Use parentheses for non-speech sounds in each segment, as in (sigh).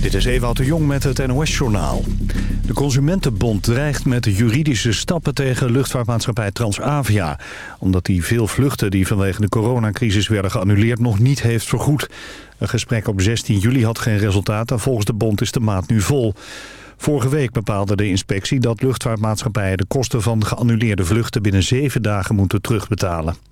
Dit is Ewout de Jong met het NOS-journaal. De Consumentenbond dreigt met juridische stappen tegen luchtvaartmaatschappij Transavia. Omdat die veel vluchten die vanwege de coronacrisis werden geannuleerd nog niet heeft vergoed. Een gesprek op 16 juli had geen resultaat en volgens de bond is de maat nu vol. Vorige week bepaalde de inspectie dat luchtvaartmaatschappijen de kosten van geannuleerde vluchten binnen zeven dagen moeten terugbetalen.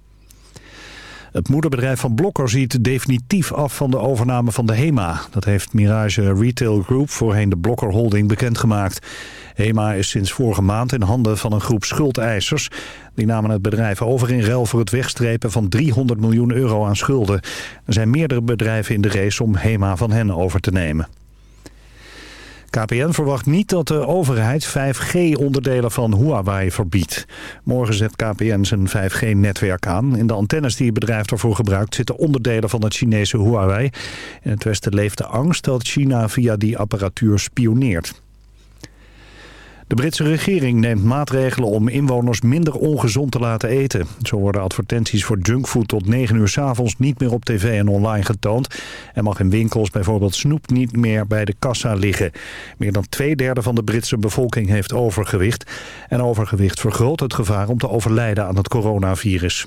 Het moederbedrijf van Blokker ziet definitief af van de overname van de HEMA. Dat heeft Mirage Retail Group, voorheen de Blokker Holding, bekendgemaakt. HEMA is sinds vorige maand in handen van een groep schuldeisers. Die namen het bedrijf over in ruil voor het wegstrepen van 300 miljoen euro aan schulden. Er zijn meerdere bedrijven in de race om HEMA van hen over te nemen. KPN verwacht niet dat de overheid 5G-onderdelen van Huawei verbiedt. Morgen zet KPN zijn 5G-netwerk aan. In de antennes die het bedrijf daarvoor gebruikt zitten onderdelen van het Chinese Huawei. In het Westen leeft de angst dat China via die apparatuur spioneert. De Britse regering neemt maatregelen om inwoners minder ongezond te laten eten. Zo worden advertenties voor junkfood tot 9 uur s avonds niet meer op tv en online getoond. En mag in winkels bijvoorbeeld snoep niet meer bij de kassa liggen. Meer dan twee derde van de Britse bevolking heeft overgewicht. En overgewicht vergroot het gevaar om te overlijden aan het coronavirus.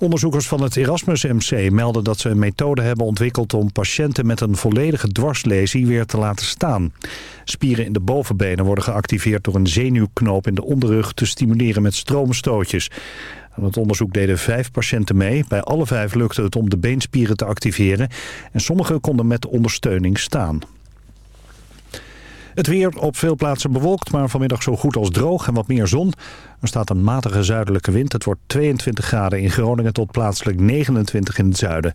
Onderzoekers van het Erasmus MC melden dat ze een methode hebben ontwikkeld om patiënten met een volledige dwarslesie weer te laten staan. Spieren in de bovenbenen worden geactiveerd door een zenuwknoop in de onderrug te stimuleren met stroomstootjes. Aan het onderzoek deden vijf patiënten mee. Bij alle vijf lukte het om de beenspieren te activeren en sommigen konden met ondersteuning staan. Het weer op veel plaatsen bewolkt, maar vanmiddag zo goed als droog en wat meer zon. Er staat een matige zuidelijke wind. Het wordt 22 graden in Groningen tot plaatselijk 29 in het zuiden.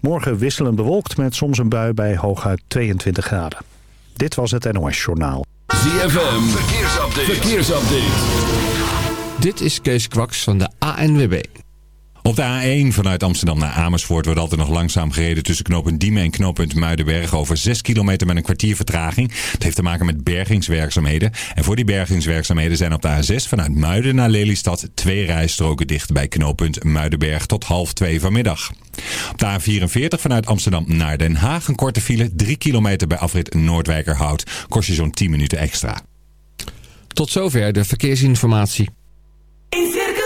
Morgen wisselend bewolkt met soms een bui bij hooguit 22 graden. Dit was het NOS Journaal. ZFM, verkeersupdate. verkeersupdate. Dit is Kees Kwaks van de ANWB. Op de A1 vanuit Amsterdam naar Amersfoort wordt altijd nog langzaam gereden tussen knooppunt Diemen en knooppunt Muidenberg over 6 kilometer met een kwartier vertraging. Het heeft te maken met bergingswerkzaamheden. En voor die bergingswerkzaamheden zijn op de A6 vanuit Muiden naar Lelystad twee rijstroken dicht bij knooppunt Muidenberg tot half twee vanmiddag. Op de A44 vanuit Amsterdam naar Den Haag een korte file 3 kilometer bij afrit Noordwijkerhout. Kost je zo'n 10 minuten extra. Tot zover de verkeersinformatie. In Circus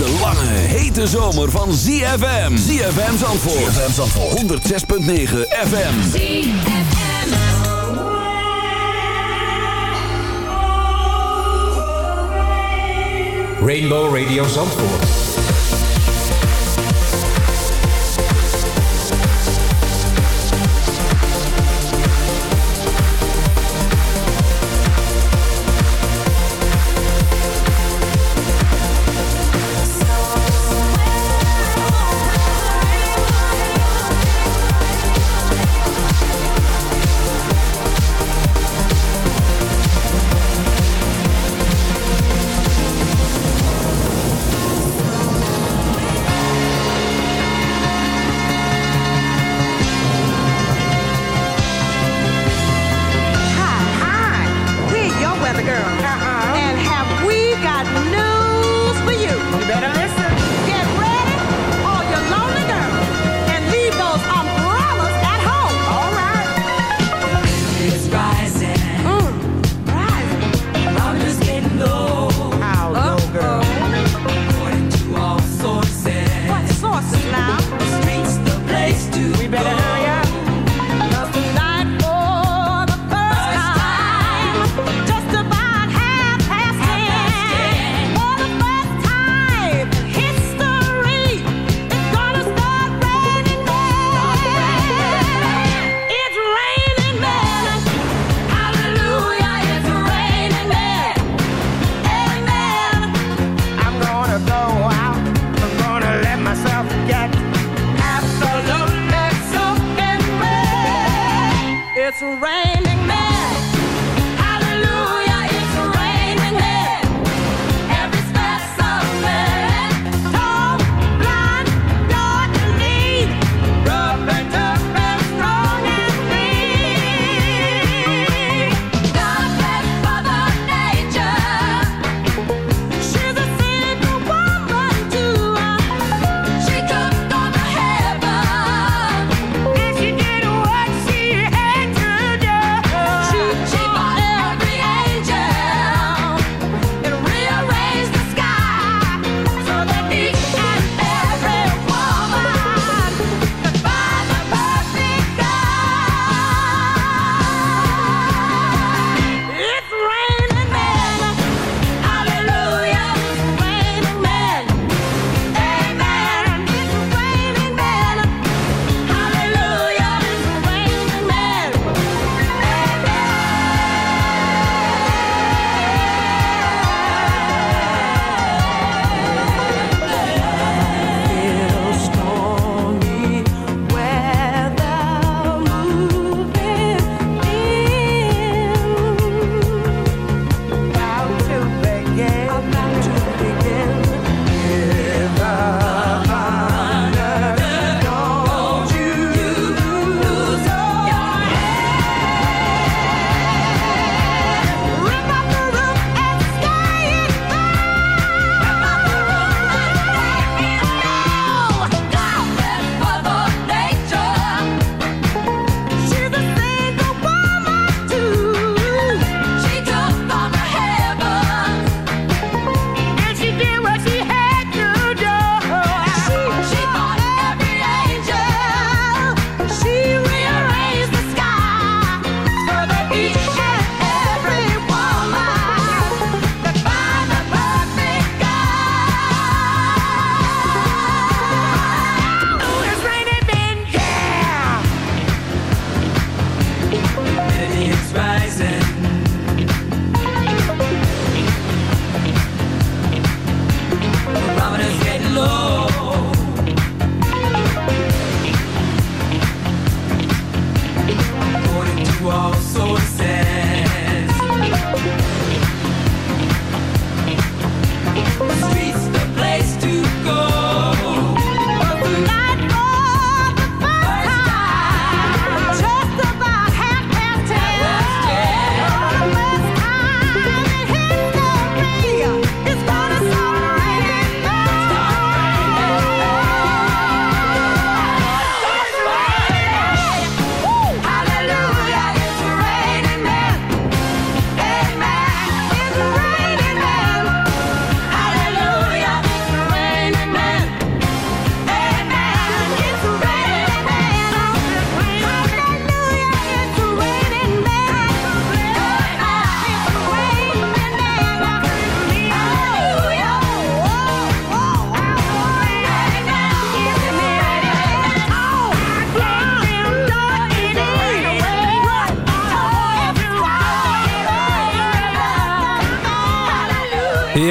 De lange, hete zomer van ZFM. ZFM Zandvoort. ZFM Zandvoort. 106.9 FM. Rainbow Radio Zandvoort.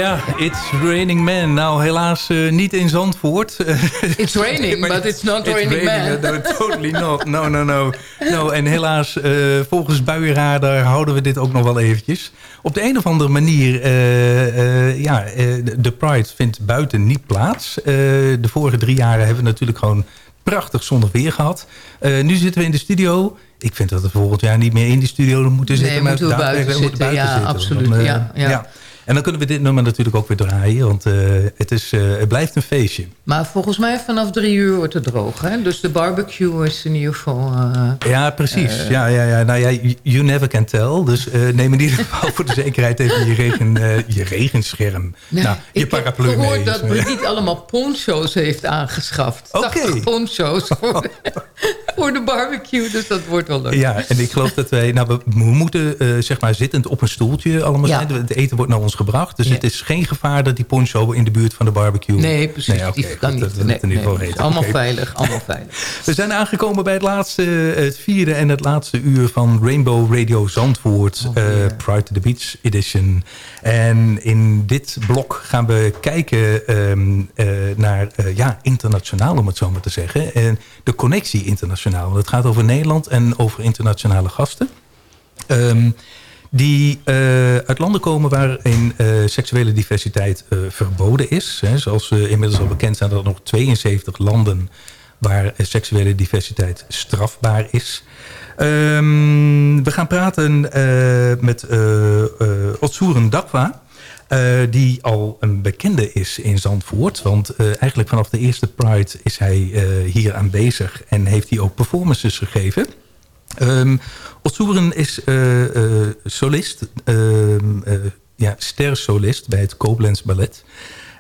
Ja, It's Raining Man. Nou, helaas eh, niet in Zandvoort. (laughs) It's raining, but it's not It's raining, raining, man. no, totally not. No, no, no. no en helaas, eh, volgens buienradar houden we dit ook nog wel eventjes. Op de een of andere manier, eh, ja, de- de Pride vindt buiten niet plaats. De vorige drie jaren hebben we natuurlijk gewoon prachtig zonnig weer gehad. Eh, nu zitten we in de studio. Ik vind dat we volgend jaar niet meer in die studio moeten zitten. Nee, maar moeten we buiten moeten zitten. Ja, absoluut. Want, eh, Ja, ja. En dan kunnen we dit nummer natuurlijk ook weer draaien. Want eh, het, is, eh, het blijft een feestje. Maar volgens mij vanaf drie uur wordt het droog. Hè? Dus de barbecue is in ieder geval... eh, Ja, precies. Ja, ja, ja. Nou ja, you- never can tell. Dus neem in ieder (laughs) geval voor de zekerheid even je, regen, je regenscherm. Nou, je ik heb paraplu mee. gehoord dat is maar- Brigitte allemaal poncho's heeft aangeschaft. Oké. 80 poncho's (laughs) voor de, barbecue. Dus dat wordt wel leuk. Ja, en ik geloof dat wij... Nou, we, we moeten eh, zeg maar zittend op een stoeltje allemaal Ja. zijn. Het eten wordt naar ons gebracht. Dus Ja. het is geen gevaar dat die poncho in de buurt van de barbecue... Nee, precies. Nee, oké, die kan dat- niet. dat- Nee, dat in ieder geval nee, weten. allemaal veilig, allemaal veilig. (laughs) We zijn aangekomen bij het laatste, het vierde en het laatste uur van Rainbow Radio Zandvoort. Oh, eh, Pride to the Beach Edition. En in dit blok gaan we kijken ehm, eh, naar, eh, ja, internationaal om het zo maar te zeggen. En de connectie internationaal. Het gaat over Nederland en over internationale gasten. Ehm, die eh, uit landen komen waarin eh, seksuele diversiteit eh, verboden is. Hè. Zoals inmiddels al bekend zijn dat er nog 72 landen waar seksuele diversiteit strafbaar is. Ehm, we gaan praten met eh, Otsoeren Dakwa. Eh, die al een bekende is in Zandvoort. Want eh, eigenlijk vanaf de eerste Pride is hij eh, hier aanwezig. En heeft hij ook performances gegeven. Um, Otsoeren is solist, um, eh, ja, stersolist bij het Koblenz Ballet.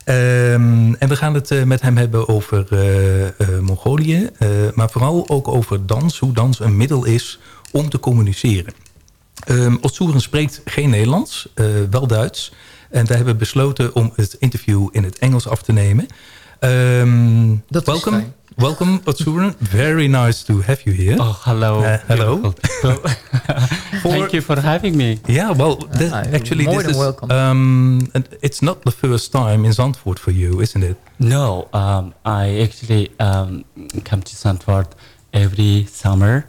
Um, en we gaan het met hem hebben over Mongolië, maar vooral ook over dans, hoe dans een middel is om te communiceren. Otsoeren spreekt geen Nederlands, wel Duits. En we hebben besloten om het interview in het Engels af te nemen. Um, Dat is welcome, fijn. welcome Otsoeren. Very nice to have you here. Oh, hello. Uh, hello. people. Thank you for having me. Yeah, well, this, Ah, actually, more this than is welcome. um, and it's not the first time in Zandvoort for you, isn't it? No, um, I actually um, come to Sandford every summer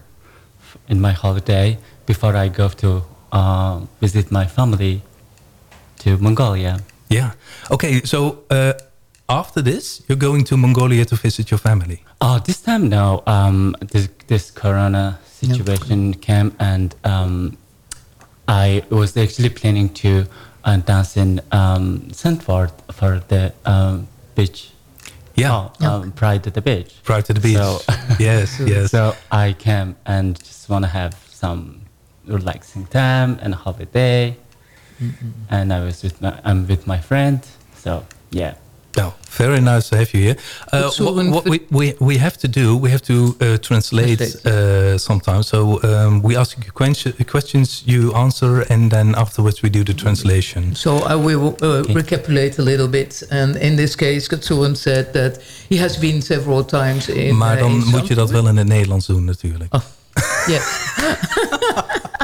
in my holiday before I go to um, visit my family to Mongolia. Yeah. Okay, so uh, after this, you're going to Mongolia to visit your family. Oh, this time no. Um, this this Corona situation came, and um, I was actually planning to uh, dance in um, Sandford for the um, beach. Yeah. Oh, um, Pride at the beach. Pride to the beach. So, (laughs) yes, yes. So I came and just want to have some relaxing time and holiday. And I was with my I'm with my friend. So yeah. Oh, very nice to have you here. Uh, what what we, we, we have to do, we have to uh, translate uh, sometimes. So um, we ask you question, questions, you answer, and then afterwards we do the translation. So I will uh, recapitulate a little bit. And in this case, Katsuan said that he has been several times in Maar uh, dan in moet je dat wel in het Nederlands doen natuurlijk. Oh, yes. (laughs)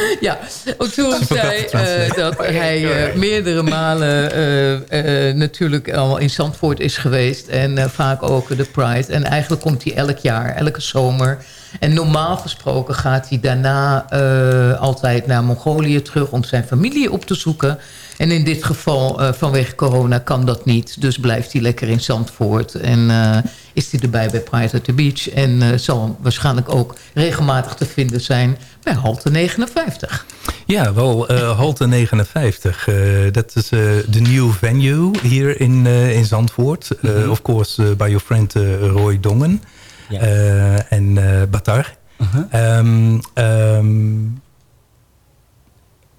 (laughs) ja, Otsoen zei eh, dat hij eh, meerdere malen eh, eh, natuurlijk al in Zandvoort is geweest. En eh, vaak ook de Pride. En eigenlijk komt hij elk jaar, elke zomer. En normaal gesproken gaat hij daarna eh, altijd naar Mongolië terug... om zijn familie op te zoeken. En in dit geval, eh, vanwege corona, kan dat niet. Dus blijft hij lekker in Zandvoort. En eh, is hij erbij bij Pride at the Beach. En eh, zal waarschijnlijk ook regelmatig te vinden zijn bij Halte 59. Ja, wel, uh, Halte 59. Uh, dat is de uh, new venue hier in, uh, in Zandvoort. Mm -hmm. Of course, by your friend Roy Dongen en Batar. Uh -huh. um, um,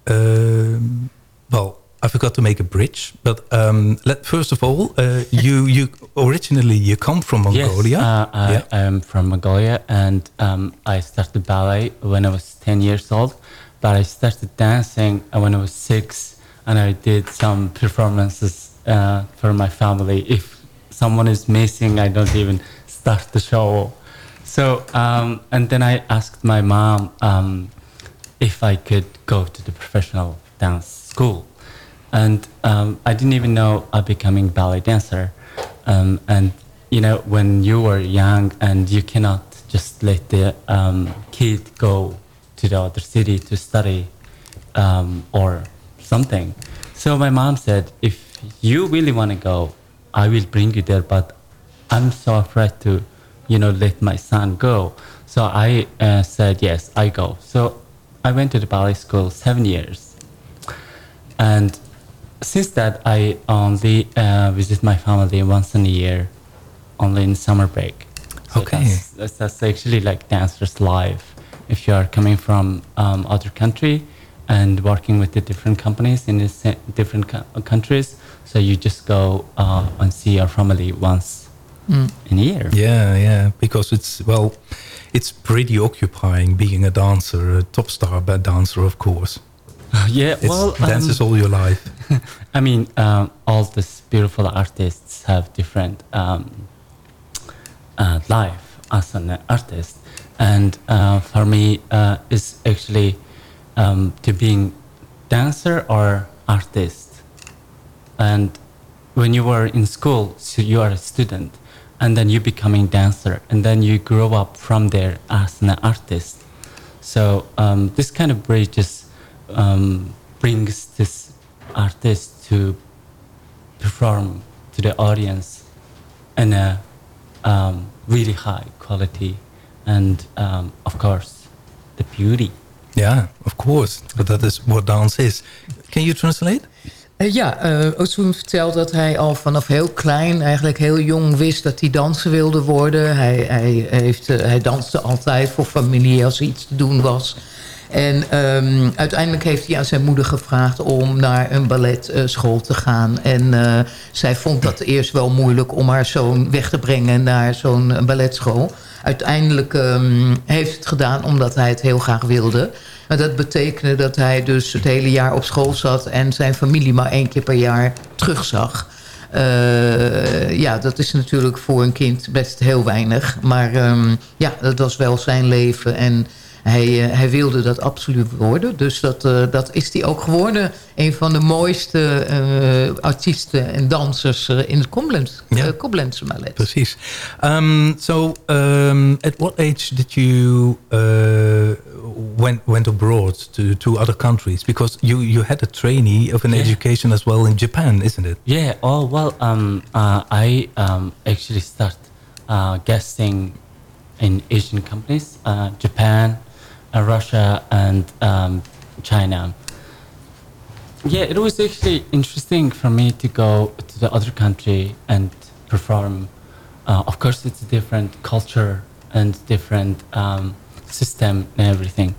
well, I forgot to make a bridge, but um, let, first of all, uh, you you originally you come from Mongolia. Yes, uh, I yeah. am from Mongolia, and um, I started ballet when I was ten years old. But I started dancing when I was six, and I did some performances uh, for my family. If someone is missing, I don't even start the show. So, um, and then I asked my mom um, if I could go to the professional dance school. And um, I didn't even know I'm becoming ballet dancer. Um, and you know, when you were young and you cannot just let the um, kid go to the other city to study um, or something. So my mom said, if you really want to go, I will bring you there, but I'm so afraid to, you know, let my son go. So I uh, said, yes, I go. So I went to the ballet school seven years. And since that, I only uh, visit my family once in a year, only in summer break. So Okay. That's, that's, that's actually like dancer's life. If you are coming from um, other country and working with the different companies in the different co- countries, so you just go uh, and see your family once Mm. in a year. Yeah, yeah, because it's well, it's pretty occupying being a dancer, a top star dancer, of course. (laughs) yeah, It's- well, dances um, all your life. (laughs) I mean, um, all these beautiful artists have different um, uh, life as an artist, and uh, for me, uh, it's actually um, to being dancer or artist. And when you were in school, so you are a student, and then you becoming dancer, and then you grow up from there as an artist. So um, this kind of bridges um, brings this artist to perform to the audience in a um, really high quality, and um, of course, the beauty. Yeah, of course. But that is what dance is. Can you translate? Eh, ja, eh Ozun vertelt dat hij al vanaf heel klein, eigenlijk heel jong wist dat hij danser wilde worden. Hij, hij, heeft, eh, hij danste altijd voor familie als er iets te doen was. En ehm, uiteindelijk heeft hij aan zijn moeder gevraagd om naar een balletschool te gaan. En eh, zij vond dat eerst wel moeilijk om haar zoon weg te brengen naar zo'n eh, balletschool. Uiteindelijk ehm, heeft het gedaan omdat hij het heel graag wilde. Maar dat betekende dat hij dus het hele jaar op school zat... en zijn familie maar één keer per jaar terugzag. Eh, ja, dat is natuurlijk voor een kind best heel weinig. Maar ehm, ja, dat was wel zijn leven en hij, eh, hij wilde dat absoluut worden. Dus dat, eh, dat is hij ook geworden. Een van de mooiste eh, artiesten en dansers eh, in het Koblenz, Ja. ballet. Precies. Um, so, um, at what age did you uh, went went abroad to to other countries? Because you you had a trainee of an Yeah. education as well in Japan, isn't it? Yeah. Oh well. Um. Uh, I um actually start uh, guesting in Asian companies, uh, Japan, Russia, and um, China. Yeah, it was actually interesting for me to go to the other country and perform. Uh, of course, it's a different culture and different um, system and everything.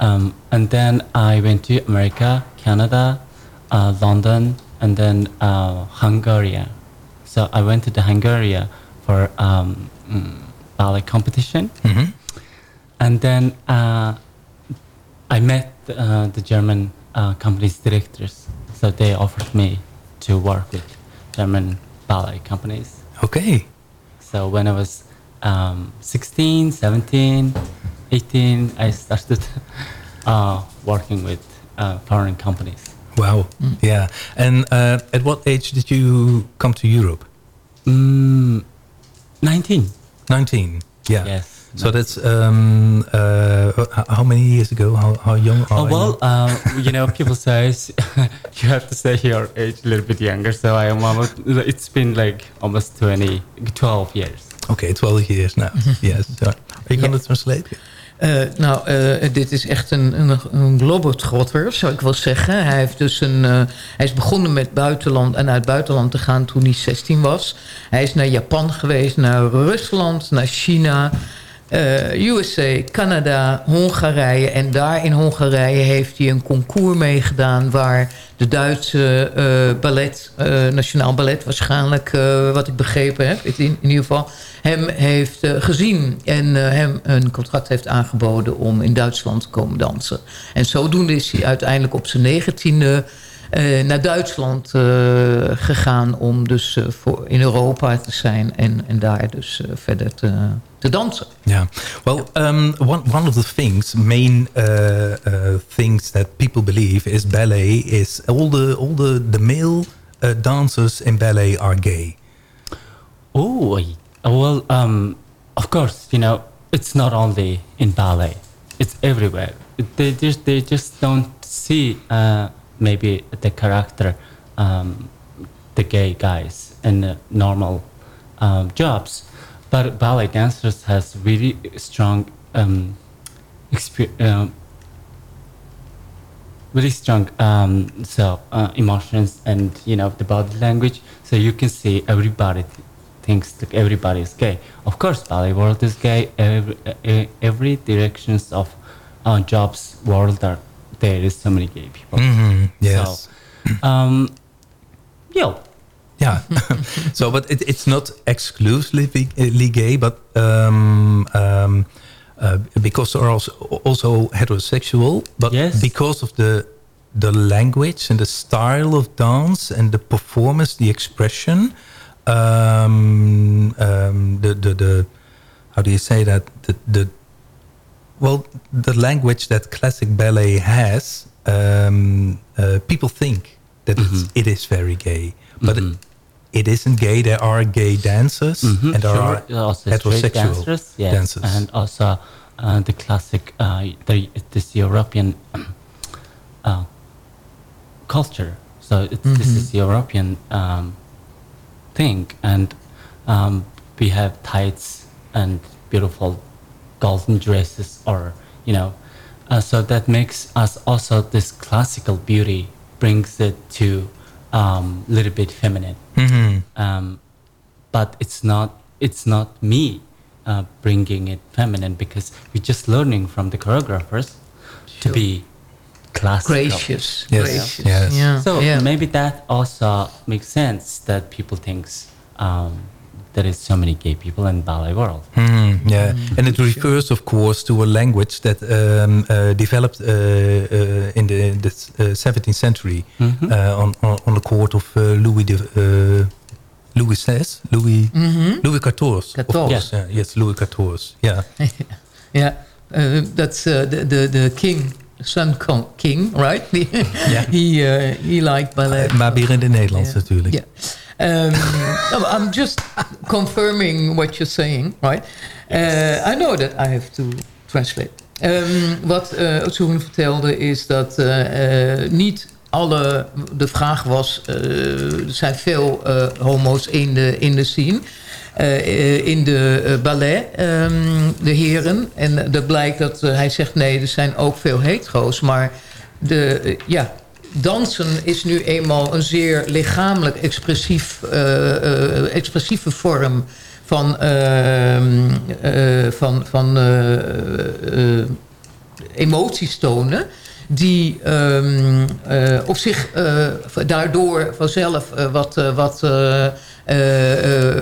Um, and then I went to America, Canada, uh, London, and then uh, Hungary. So I went to the Hungary for um, mm, ballet competition, Mhm. And then uh, I met uh, the German uh, company's directors. So they offered me to work with German ballet companies. Okay. So when I was um, 16, 17, 18, I started (laughs) uh, working with uh, foreign companies. Wow. Yeah. And uh, at what age did you come to Europe? Mm, 19. 19. Yeah. Yes. So that's um, uh, how many years ago? How, how young are Oh, well, you? uh, you know, people say (laughs) you have to say your age a little bit younger. So I am almost, it's been like almost 20, 12 years. Okay, 12 years now. (laughs) yes. So are you going to translate? Eh, nou, eh, dit is echt een, een, een globetrotter, zou ik wel zeggen. Hij, heeft dus een, eh, hij is begonnen met buitenland en uit het buitenland te gaan toen hij 16 was. Hij is naar Japan geweest, naar Rusland, naar China, eh, USA, Canada, Hongarije. En daar in Hongarije heeft hij een concours meegedaan... waar de Duitse eh, ballet, eh, Nationaal Ballet waarschijnlijk... wat ik begrepen heb, in, ieder geval... hem heeft gezien en hem een contract heeft aangeboden... om in Duitsland te komen dansen. En zodoende is hij uiteindelijk op zijn negentiende... naar Duitsland gegaan om dus voor in Europa te zijn... en, en daar dus verder te, te dansen. Yeah. Well, um, one one of the things, main uh, uh, things that people believe is ballet is all the all the the male uh, dancers in ballet are gay. Oh, well, um, of course, you know, it's not only in ballet; it's everywhere. They just they just don't see uh, maybe the character, um, the gay guys in the normal um, jobs, but ballet dancers has really strong um, expe- um, really strong um, so uh, emotions and you know the body language. So you can see everybody th- thinks that everybody is gay. Of course ballet world is gay. Every, uh, every directions of uh, jobs world are there is so many gay people. Mhm, yes. so, um, yeah Yeah. (laughs) so, but it, it's not exclusively uh, gay, but um, um, uh, because they're also, also heterosexual, but because of the the language and the style of dance and the performance, the expression, um, um, the, the the how do you say that? The the well the language that classic ballet has, um, uh, people think that it's, it is very gay, but it, it isn't gay. There are gay dancers Mhm, and there sure. are also heterosexual dancers, yes, dancers. and also uh, the classic, uh, the, this European uh, culture. So it, this Mhm. is European um, thing, and um, we have tights and beautiful golden dresses, or you know, uh, so that makes us also this classical beauty brings it to um, little bit feminine Mhm. um, but it's not it's not me uh, bringing it feminine because we're just learning from the choreographers to be classical. Gracious, Yes, gracious, yes. yeah, So yeah. maybe that also makes sense that people thinks um, there is so many gay people in ballet world. Mhm, yeah, and it refers, of course, to a language that um, uh, developed uh, uh, in the, the uh, 17th century Mhm. uh, on, on on the court of uh, Louis de, uh, Louis XVI, Louis Mhm. Louis XIV. Of XIV. course, yeah, yes, Louis XIV. (laughs) Yeah. Yeah, uh, that's uh, the, the the king, Sun King, right? (laughs) He uh, he liked ballet. Maar weer in het Nederlands Yeah. natuurlijk. Yeah. Um, no, I'm just confirming what you're saying, right? Uh, I know that I have to translate. Um, wat uh, Otsune vertelde is dat uh, uh, niet alle... De vraag was, er zijn veel homo's in de, in de scene... Uh, in de ballet, um, de heren. En dat blijkt dat hij zegt... nee, er zijn ook veel hetero's. Maar de, ja, dansen is nu eenmaal een zeer lichamelijk expressief, uh, expressieve vorm van, van, van emoties tonen die uh, op zich daardoor vanzelf wat, wat,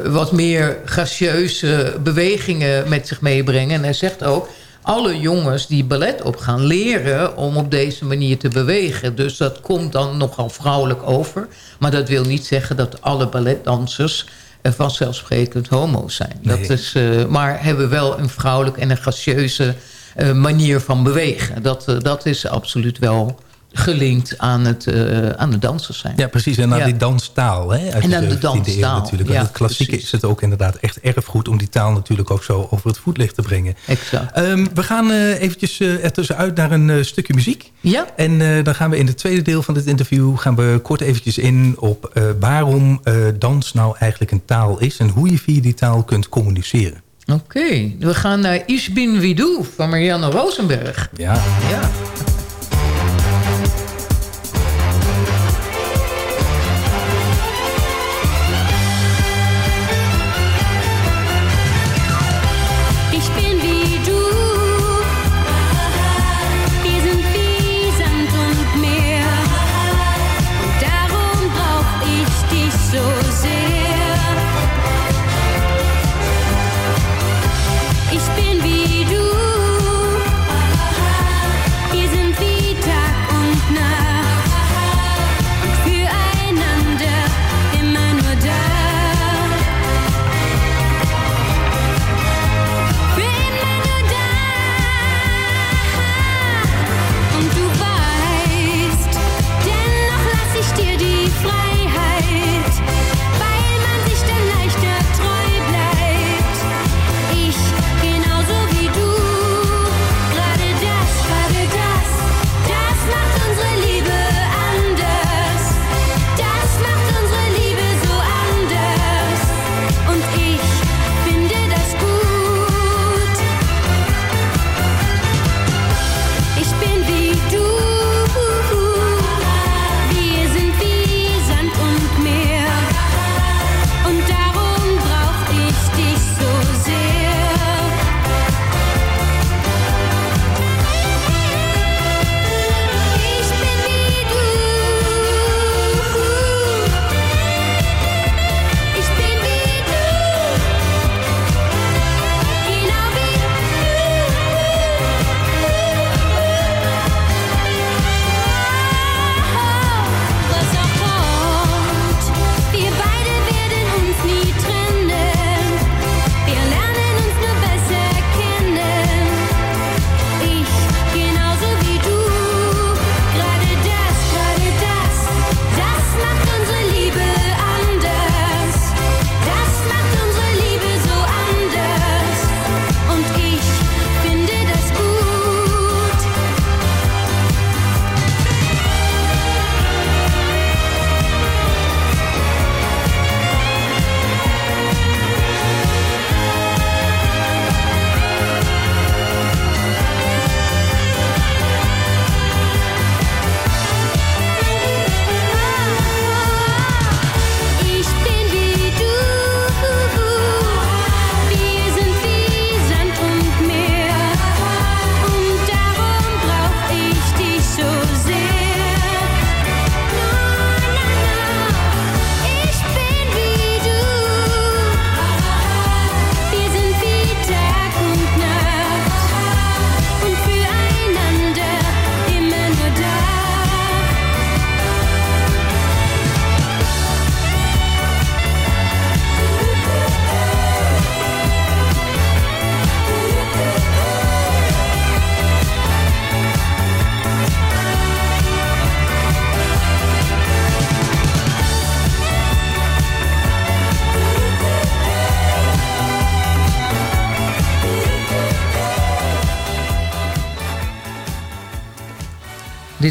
wat meer gracieuze bewegingen met zich meebrengen. En hij zegt ook, alle jongens die ballet op gaan leren om op deze manier te bewegen. Dus dat komt dan nogal vrouwelijk over. Maar dat wil niet zeggen dat alle balletdansers vanzelfsprekend homo's zijn. Nee. Dat is, maar hebben wel een vrouwelijk en een gracieuze uh, manier van bewegen. Dat, uh, dat is absoluut wel gelinkt aan het, uh, aan het dansen zijn. Ja, precies. En aan ja. die danstaal. Hè, en aan de danstaal. Natuurlijk. Ja, het klassieke precies. is het ook inderdaad echt erfgoed... om die taal natuurlijk ook zo over het voetlicht te brengen. Exact. Um, we gaan uh, eventjes uh, ertussenuit naar een stukje muziek. Ja. En dan gaan we in het tweede deel van dit interview... gaan we kort eventjes in op waarom dans nou eigenlijk een taal is... en hoe je via die taal kunt communiceren. Oké, okay. we gaan naar Ich bin wie du van Marianne Rosenberg. Ja. Ja.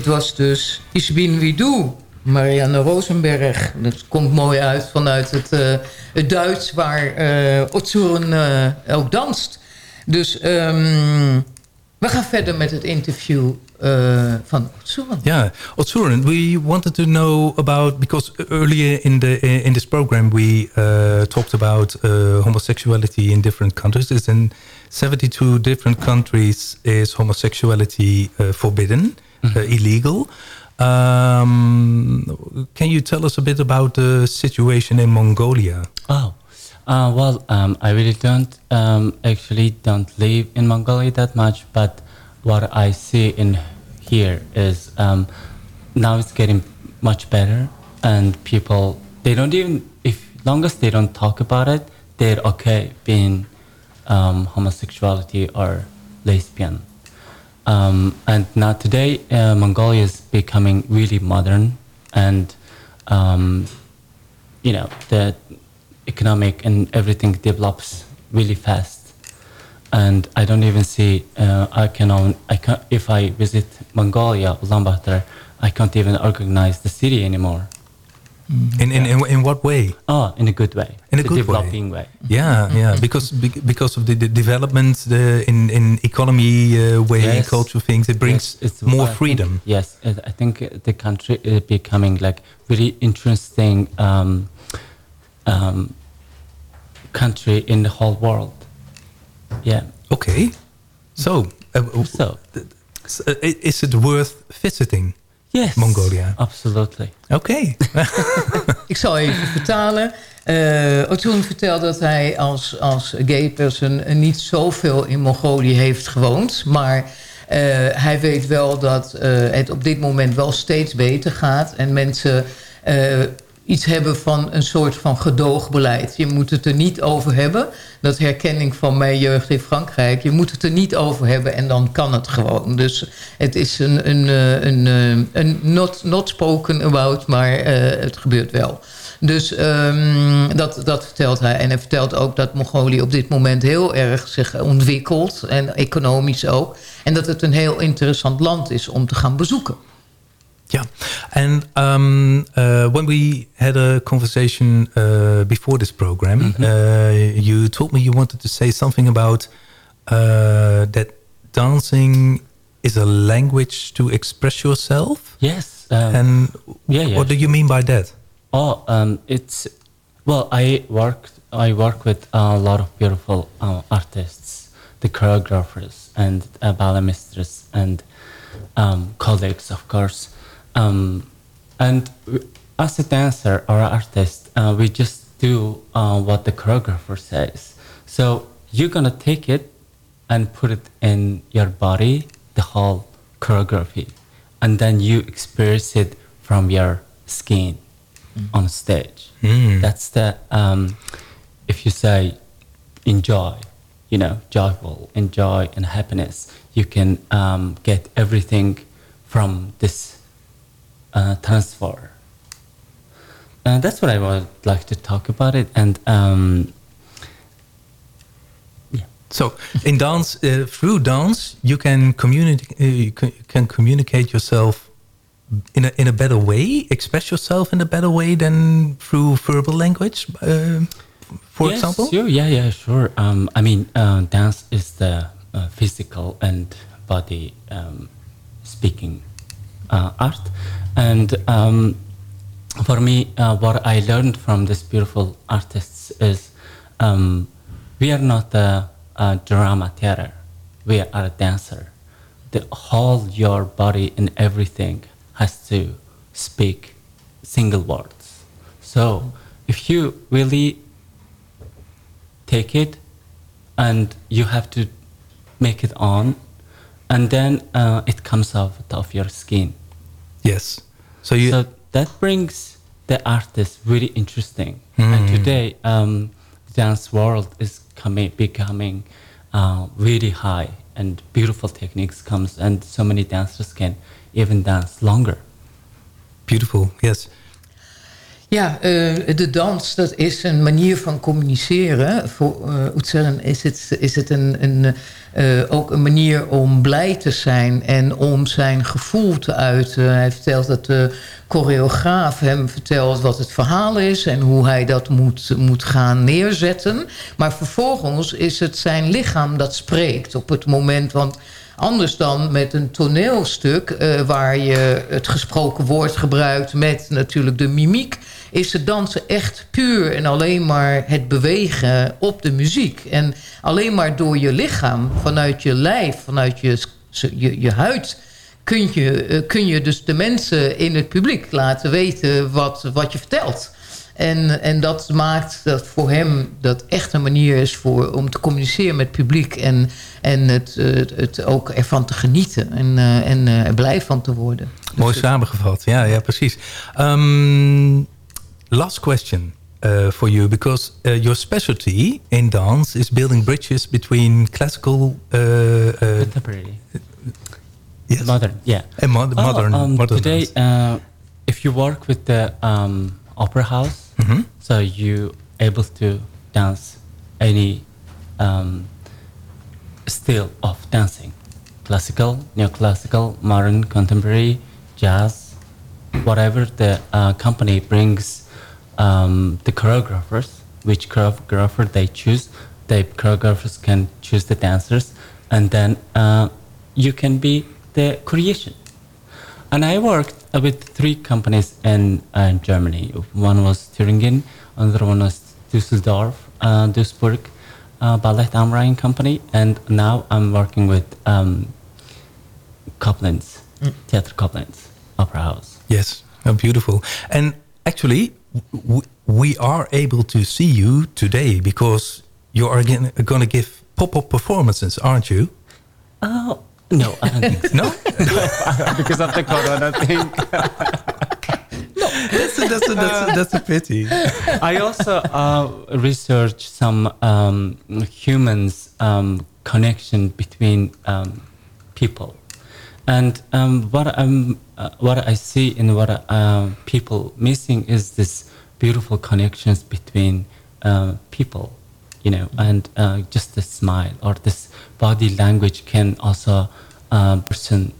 Dit was dus wie du, Marianne Rosenberg. Dat komt mooi uit vanuit het, eh, het Duits waar uh, Otsuren uh, ook danst. Dus um, we gaan verder met het interview van Otsuren. Yeah, Otsuren, we wanted to know about because earlier in the in this program we talked about homosexuality in different countries. In 72 different countries is homosexuality forbidden. Illegal. Um, can you tell us a bit about the situation in Mongolia? Oh, uh, well, um, I really don't um, actually don't live in Mongolia that much, but what I see in here is um, now it's getting much better, and people they don't even if long as they don't talk about it, they're okay being um, homosexuality or lesbian. Um, and now today, uh, Mongolia is becoming really modern, and um, you know the economic and everything develops really fast. And I don't even see uh, I can own, I can if I visit Mongolia, Ulaanbaatar, I can't even recognize the city anymore. In, in, in, in what way? Oh, in a good way. In a the good developing way. way. Yeah, yeah. Because because of the, the development the, in in economy uh, way, Yes. cultural things, it brings Yes, it's- more I think- freedom. yes, I think the country is becoming like really interesting um, um, country in the whole world. Yeah. Okay. So, uh, so is it worth visiting? Yes. Mongolia. Absolutely. Oké. (laughs) Ik zal even vertalen. Uh, Otun vertelt dat hij als, als gay person niet zoveel in Mongolië heeft gewoond. Maar uh, hij weet wel dat uh, het op dit moment wel steeds beter gaat. En mensen iets hebben van een soort van gedoogbeleid. Je moet het er niet over hebben. Dat herkenning van mijn jeugd in Frankrijk. Je moet het er niet over hebben en dan kan het gewoon. Dus het is een, een, een, een, een not, not spoken about, maar uh, het gebeurt wel. Dus um, dat, dat vertelt hij. En hij vertelt ook dat Mongolië op dit moment heel erg zich ontwikkelt. En economisch ook. En dat het een heel interessant land is om te gaan bezoeken. Yeah, and um, uh, when we had a conversation uh, before this program, mm -hmm. uh, you told me you wanted to say something about that dancing is a language to express yourself. Yes. Um, and yeah, yeah, what do you mean by that? Oh, um, it's well, I work I work with a lot of beautiful uh, artists, the choreographers and uh, ballet mistress and um, colleagues, of course. Um, and as a dancer or artist, uh, we just do uh, what the choreographer says. So you're gonna take it and put it in your body, the whole choreography, and then you experience it from your skin mm. on stage. Mm. That's the um, if you say enjoy, you know, joyful, enjoy, and happiness. You can um, get everything from this uh, transfer. Uh, that's what I would like to talk about it. And um, yeah. So in dance, uh, through dance, you can communicate. you can communicate yourself in a in a better way, express yourself in a better way than through verbal language. Uh, for yes, example. Sure. Yeah. Yeah. Sure. Um, I mean, uh, dance is the uh, physical and body um, speaking uh, art. And um, for me, uh, what I learned from these beautiful artists is um, we are not a, a, drama theater. We are a dancer. The whole your body and everything has to speak single words. So if you really take it and you have to make it on, and then uh, it comes out of your skin. Yes. So you. So that brings the artist really interesting. Mm. And today, um, the dance world is coming, becoming uh, really high, and beautiful techniques comes, and so many dancers can even dance longer. Beautiful. Yes. Ja, uh, de dans, dat is een manier van communiceren. Voor uh, is het, is het een, een, uh, ook een manier om blij te zijn... en om zijn gevoel te uiten. Hij vertelt dat de choreograaf hem vertelt wat het verhaal is... en hoe hij dat moet, moet gaan neerzetten. Maar vervolgens is het zijn lichaam dat spreekt op het moment... want Anders dan met een toneelstuk uh, waar je het gesproken woord gebruikt met natuurlijk de mimiek is het dansen echt puur en alleen maar het bewegen op de muziek. En alleen maar door je lichaam, vanuit je lijf, vanuit je, je, je huid... Kun je, uh, kun je dus de mensen in het publiek laten weten wat, wat je vertelt. En, en dat maakt dat voor hem dat echt een manier is voor, om te communiceren met het publiek. En, en het, het, het ook ervan te genieten. En, uh, en uh, er blij van te worden. Mooi dus samengevat. Ja, ja precies. Um, last question. Uh, for you because uh, your specialty in dance is building bridges between classical uh, contemporary yes modern yeah and mod oh, modern, um, modern today if you work with the um, opera house Mm -hmm. so you able to dance any um, style of dancing classical neoclassical modern contemporary jazz whatever the uh, company brings um, the choreographers which choreographer they choose the choreographers can choose the dancers and then uh, you can be the creation and I worked with three companies in, uh, Germany. One was Thüringen, another one was Düsseldorf, uh, Duisburg uh, Ballet Amrain Company, and now I'm working with um, Koblenz, mm. Theater Koblenz, Opera House. Yes, oh, beautiful. And actually, we are able to see you today because you are going to give pop-up performances, aren't you? Oh, no, I don't think so. no? (laughs) because of the corona thing. (laughs) no, that's a, that's a, that's a, that's a pity. (laughs) I also uh, research some um, humans um, connection between um, people, and um, what I'm uh, what I see in what uh, people missing is this beautiful connections between uh, people, you know, and uh, just a smile or this body language can also uh, person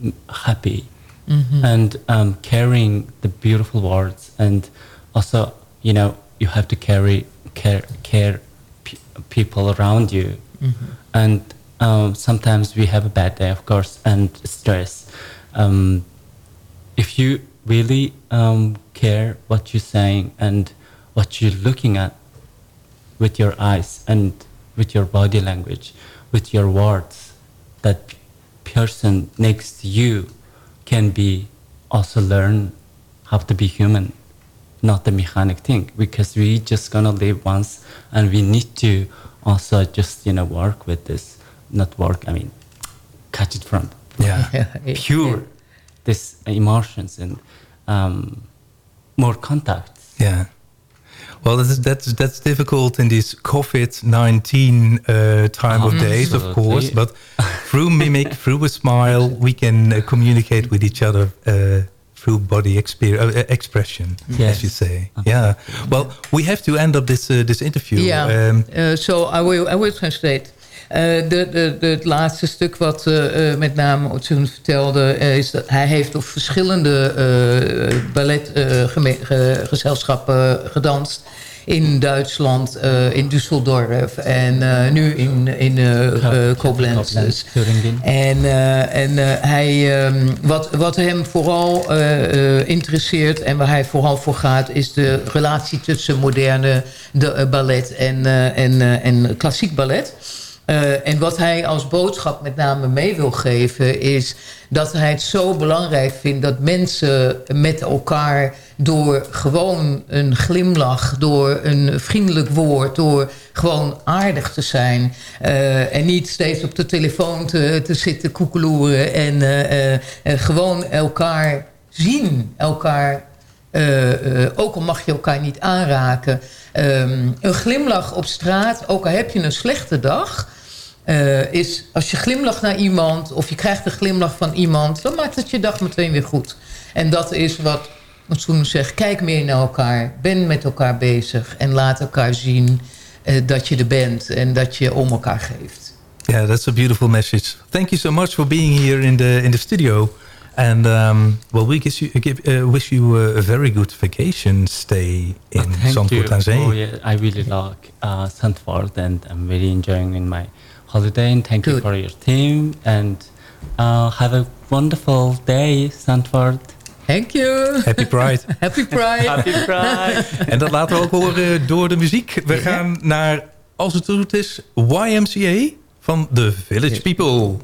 happy Mhm. and um, carrying the beautiful words and also you know you have to carry care care pe people around you Mhm. and um, sometimes we have a bad day of course and stress um, if you really um, care what you're saying and what you're looking at with your eyes and with your body language with your words that person next to you can be also learn how to be human not the mechanic thing because we just gonna live once and we need to also just you know work with this not work i mean catch it from Yeah. (laughs) pure this emotions and um, more contacts Yeah. Well, that's that's that's difficult in this COVID nineteen uh, time of days, of course. But through mimic, (laughs) through a smile, we can uh, communicate with each other uh, through body uh, expression, Yes. as you say. Yeah. Well, we have to end up this uh, this interview. Ja, Um, uh, so I will, I will translate. Uh, de, de, de, het laatste stuk wat uh, uh, met name Otsun vertelde... is dat hij heeft op verschillende balletgezelschappen gedanst. In Duitsland, uh, in Düsseldorf en uh, nu in, in uh, uh, Koblenz. Dus. En, en hij, um, wat, wat hem vooral interesseert en waar hij vooral voor gaat... is de relatie tussen moderne de, ballet en, en, en klassiek ballet. Uh, en wat hij als boodschap met name mee wil geven... is dat hij het zo belangrijk vindt dat mensen met elkaar... door gewoon een glimlach, door een vriendelijk woord... door gewoon aardig te zijn... Uh, en niet steeds op de telefoon te, te zitten koekeloeren... en uh, gewoon elkaar zien, elkaar... ook al mag je elkaar niet aanraken... Um, een glimlach op straat, ook al heb je een slechte dag... Uh, is als je glimlacht naar iemand... of je krijgt een glimlach van iemand... dan maakt het je dag meteen weer goed. En dat is wat Want toen zeg, kijk meer naar elkaar. Ben met elkaar bezig. En laat elkaar zien eh, dat je er bent. En dat je om elkaar geeft. Yeah, that's a beautiful message. Thank you so much for being here in the in the studio. And um, well, we wish you, give, uh, wish you a very good vacation stay in Thank Zandvoort aan Zee. Oh, yeah, I really like uh, Sandford and I'm really enjoying in my holiday. And thank you for your team. And uh, have a wonderful day, Sandford. Thank you. Happy Pride. (laughs) Happy Pride. Happy Pride. (laughs) en dat laten we ook horen door de muziek. We gaan naar, als het goed is, YMCA van The Village People.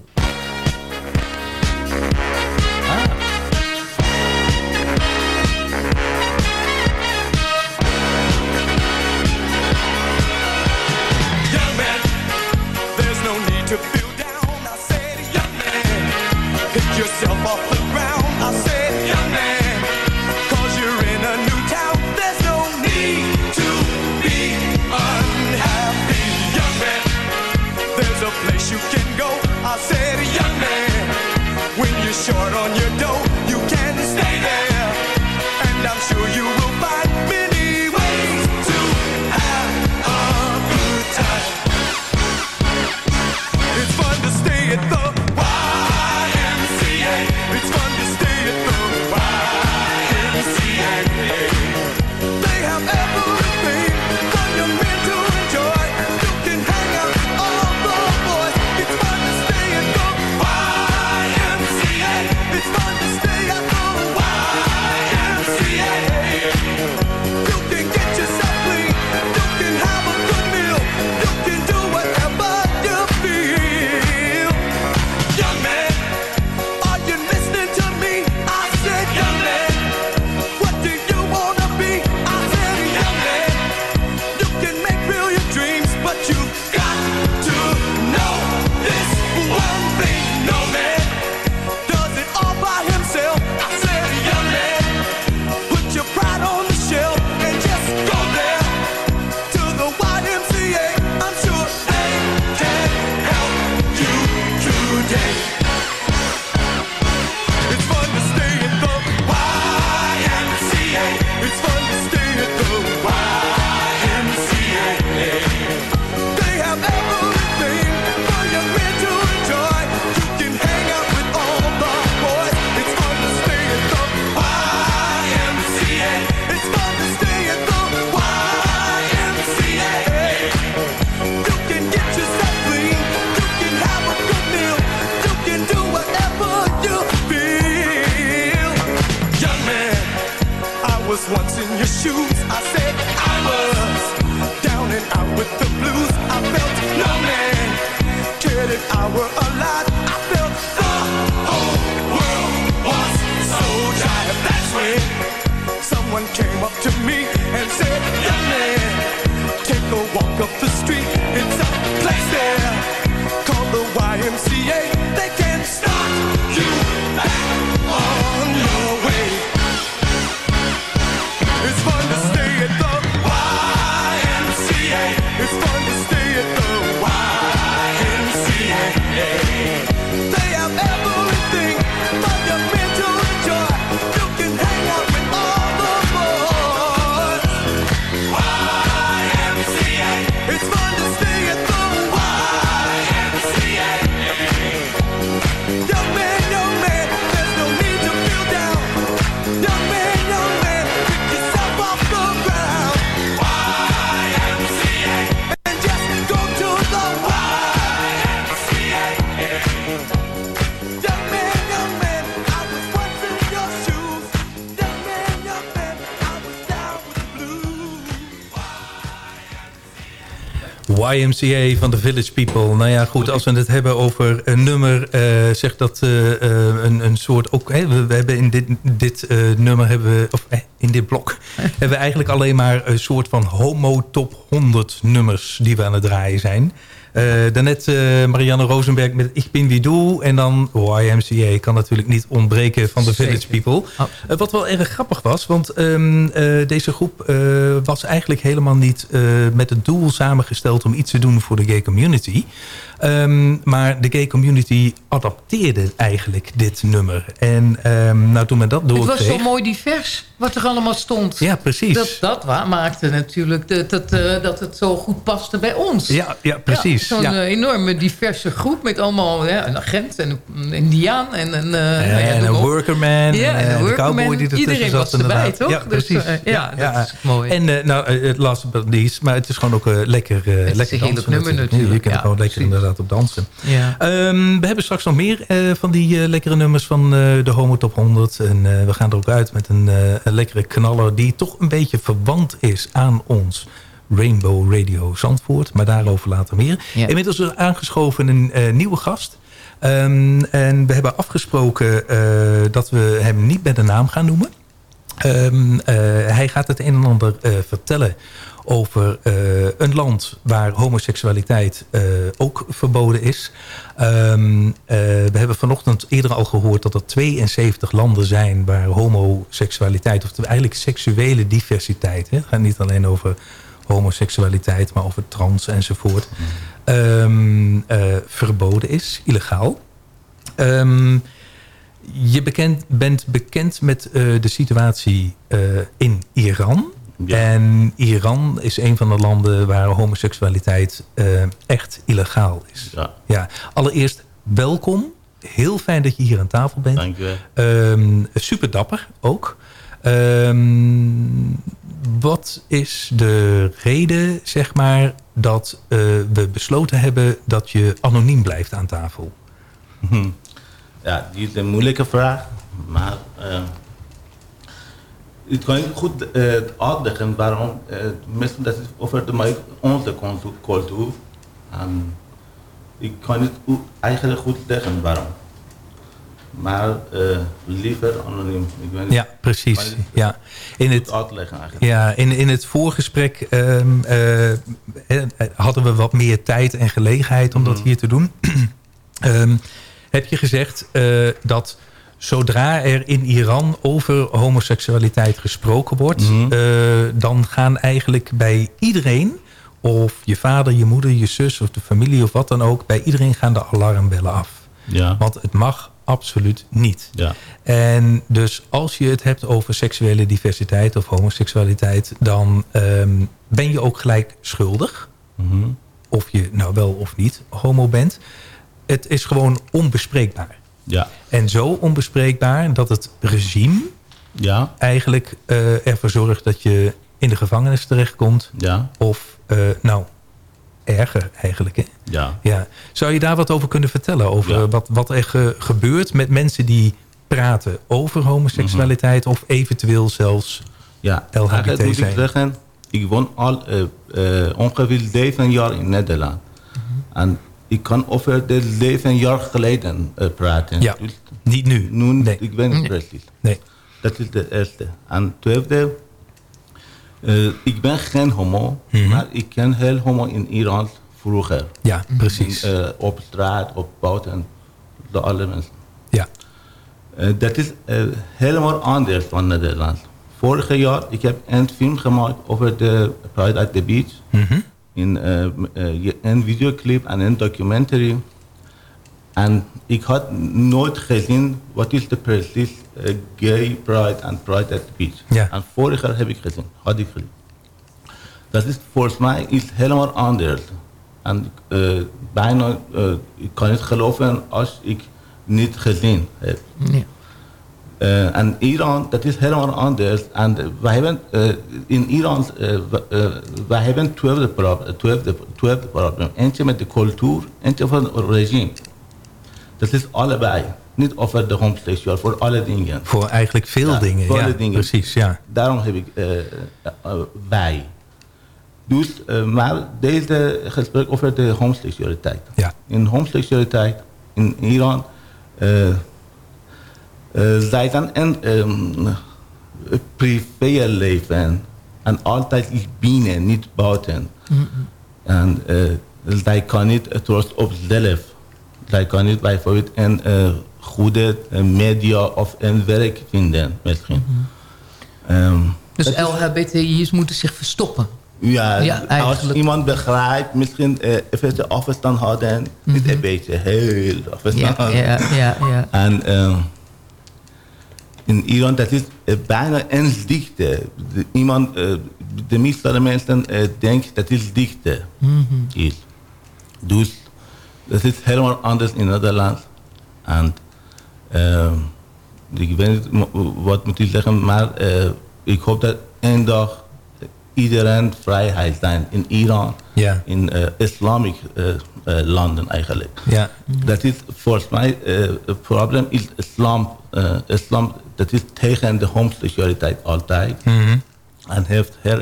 YMCA van The Village People. Nou ja, goed, als we het hebben over een nummer... eh zegt dat eh, eh, een, een soort... Ook, hè, we, we hebben in dit, dit nummer... Hebben we, of eh, in dit blok... (laughs) hebben we eigenlijk alleen maar een soort van homo top 100 nummers... die we aan het draaien zijn. Eh, daarnet eh, Marianne Rosenberg met Ik bin wie doe. En dan YMCA kan natuurlijk niet ontbreken van de Village. People. Eh, wat wel erg grappig was. Want ehm, eh, deze groep was eigenlijk helemaal niet met het doel samengesteld... om iets te doen voor de gay community. Ehm, maar de gay community adapteerde eigenlijk dit nummer. En ehm, nou, toen men dat Het was doorkreeg... zo mooi divers wat er allemaal stond. Ja, precies. Dat, dat maakte natuurlijk dat, dat, eh, dat het zo goed paste bij ons. Ja, ja precies. Zo'n ja. eh, enorme diverse groep met allemaal ja, een agent en een indiaan en een, eh, nou en een workerman. Ja, en een cowboy die Iedereen zat, was erbij, inderdaad. toch? Ja, Dus, precies. ja, dat is mooi. En nou, uh, last but not least, maar het is gewoon ook uh, lekker, uh, het lekker is een dansen. nummer natuurlijk. Je kunt gewoon lekker. Inderdaad op dansen. Ja. Um, we hebben straks nog meer uh, van die uh, lekkere nummers van uh, de Homo Top 100. En we gaan er ook uit met een, een lekkere knaller die toch een beetje verwant is aan ons. Rainbow Radio Zandvoort, maar daarover later meer. Ja. Inmiddels is aangeschoven een nieuwe gast. Um, en we hebben afgesproken dat we hem niet met de naam gaan noemen. Um, uh, hij gaat het een en ander vertellen over uh, een land waar homoseksualiteit uh, ook verboden is. Um, uh, we hebben vanochtend eerder al gehoord dat er 72 landen zijn waar homoseksualiteit, of eigenlijk seksuele diversiteit, hè, het gaat niet alleen over homoseksualiteit, maar over trans enzovoort, um, verboden is, illegaal. Um, je bekend, bent bekend met de situatie in Iran. Ja. En Iran is een van de landen waar homoseksualiteit uh, echt illegaal is. Ja. ja. Allereerst welkom. Heel fijn dat je hier aan tafel bent. Dank je um, super dapper ook. Um, wat is de reden, zeg maar, dat we besloten hebben dat je anoniem blijft aan tafel? Hm. Ja, die is een moeilijke vraag. Maar uh, ik kan niet goed uh, uitleggen waarom. Uh, meestal dat is over de, onze cultuur. En ik kan niet eigenlijk goed zeggen waarom. Maar liever anoniem. Ik weet ja, precies. Ja. In het, uitleggen eigenlijk. Ja, in, in het voorgesprek um, hadden we wat meer tijd en gelegenheid om mm. dat hier te doen. um, (clears throat) heb je gezegd dat zodra er in Iran over homoseksualiteit gesproken wordt... Mhm. Mm -hmm. uh, dan gaan eigenlijk bij iedereen... of je vader, je moeder, je zus of de familie of wat dan ook... bij iedereen gaan de alarmbellen af. Ja. Want het mag absoluut niet. Ja. En dus als je het hebt over seksuele diversiteit of homoseksualiteit... dan um, ben je ook gelijk schuldig. Mm -hmm. Of je nou wel of niet homo bent het is gewoon onbespreekbaar. Ja. En zo onbespreekbaar dat het regime ja. eigenlijk uh, ervoor zorgt dat je in de gevangenis terechtkomt. Ja. Of, uh, nou, erger eigenlijk. Hè? Ja. Ja. Zou je daar wat over kunnen vertellen? Over ja. wat, wat er ge gebeurt met mensen die praten over homoseksualiteit... Mm -hmm. of eventueel zelfs ja. LHBT moet zijn? Ik, zeggen, ik woon al uh, ongeveer zeven jaar in Nederland. Mm -hmm. En ik kan over de zeven jaar geleden uh, praten. Ja, dus, niet nu. nu nee. Ik ben niet nee. precies. Nee. Dat is de eerste. En tweede, uh, ik ben geen homo, Mhm. mm -hmm. maar ik ken heel homo in Iran vroeger. Ja, precies. In, uh, op straat, op buiten, door alle mensen. Ja. dat is helemaal anders van Nederland. Vorig jaar, ik heb een film gemaakt over de Pride at the Beach. Mm -hmm in uh, uh, een videoclip en een documentary. En ik had nooit gezien wat is de precies uh, gay pride en pride at the beach. Ja. En vorig jaar heb ik gezien, had ik gezien. Dat is volgens mij is helemaal anders. En bijna, ik kan niet geloven als ik niet gezien heb. Ja. Uh, en Iran, dat is helemaal anders. En wij hebben uh, in Iran, uh, wij hebben. Eentje met de cultuur, eentje van het regime. Dat is allebei. Niet over de homoseksueel, voor alle dingen. Voor eigenlijk veel ja, dingen, ja, alle dingen. precies, ja. Daarom heb ik wij. Dus, maar deze gesprek over de homoseksualiteit. Ja. In homoseksualiteit in Iran... Zij zijn een um, privéleven. En altijd binnen, niet buiten. Mm -hmm. En uh, zij kan niet trots op zelf. Zij kan niet bijvoorbeeld een eh, goede eh, media of een werk vinden misschien. Ehm, Dus LHBTI'ers moeten zich verstoppen. ja, Ja, als iemand begrijpt, misschien eh, even de afstand houden. Niet een beetje, heel afstand Ja, houden. ja, ja, ja. En eh, in Iran, dat is eh, bijna een ziekte. De, iemand, eh, de meeste mensen eh, denken dat is ziekte. Mhm. Is. Dus dat is helemaal anders in Nederland. En ik weet niet wat moet ik zeggen, maar ik hoop dat één dag iedereen vrijheid zijn in Iran, Ja. in eh islamic eh, landen eigenlijk. Ja. Dat is volgens mij het probleem is islam. Eh, islam dat is tegen de homoseksualiteit altijd. Mhm. En heeft heel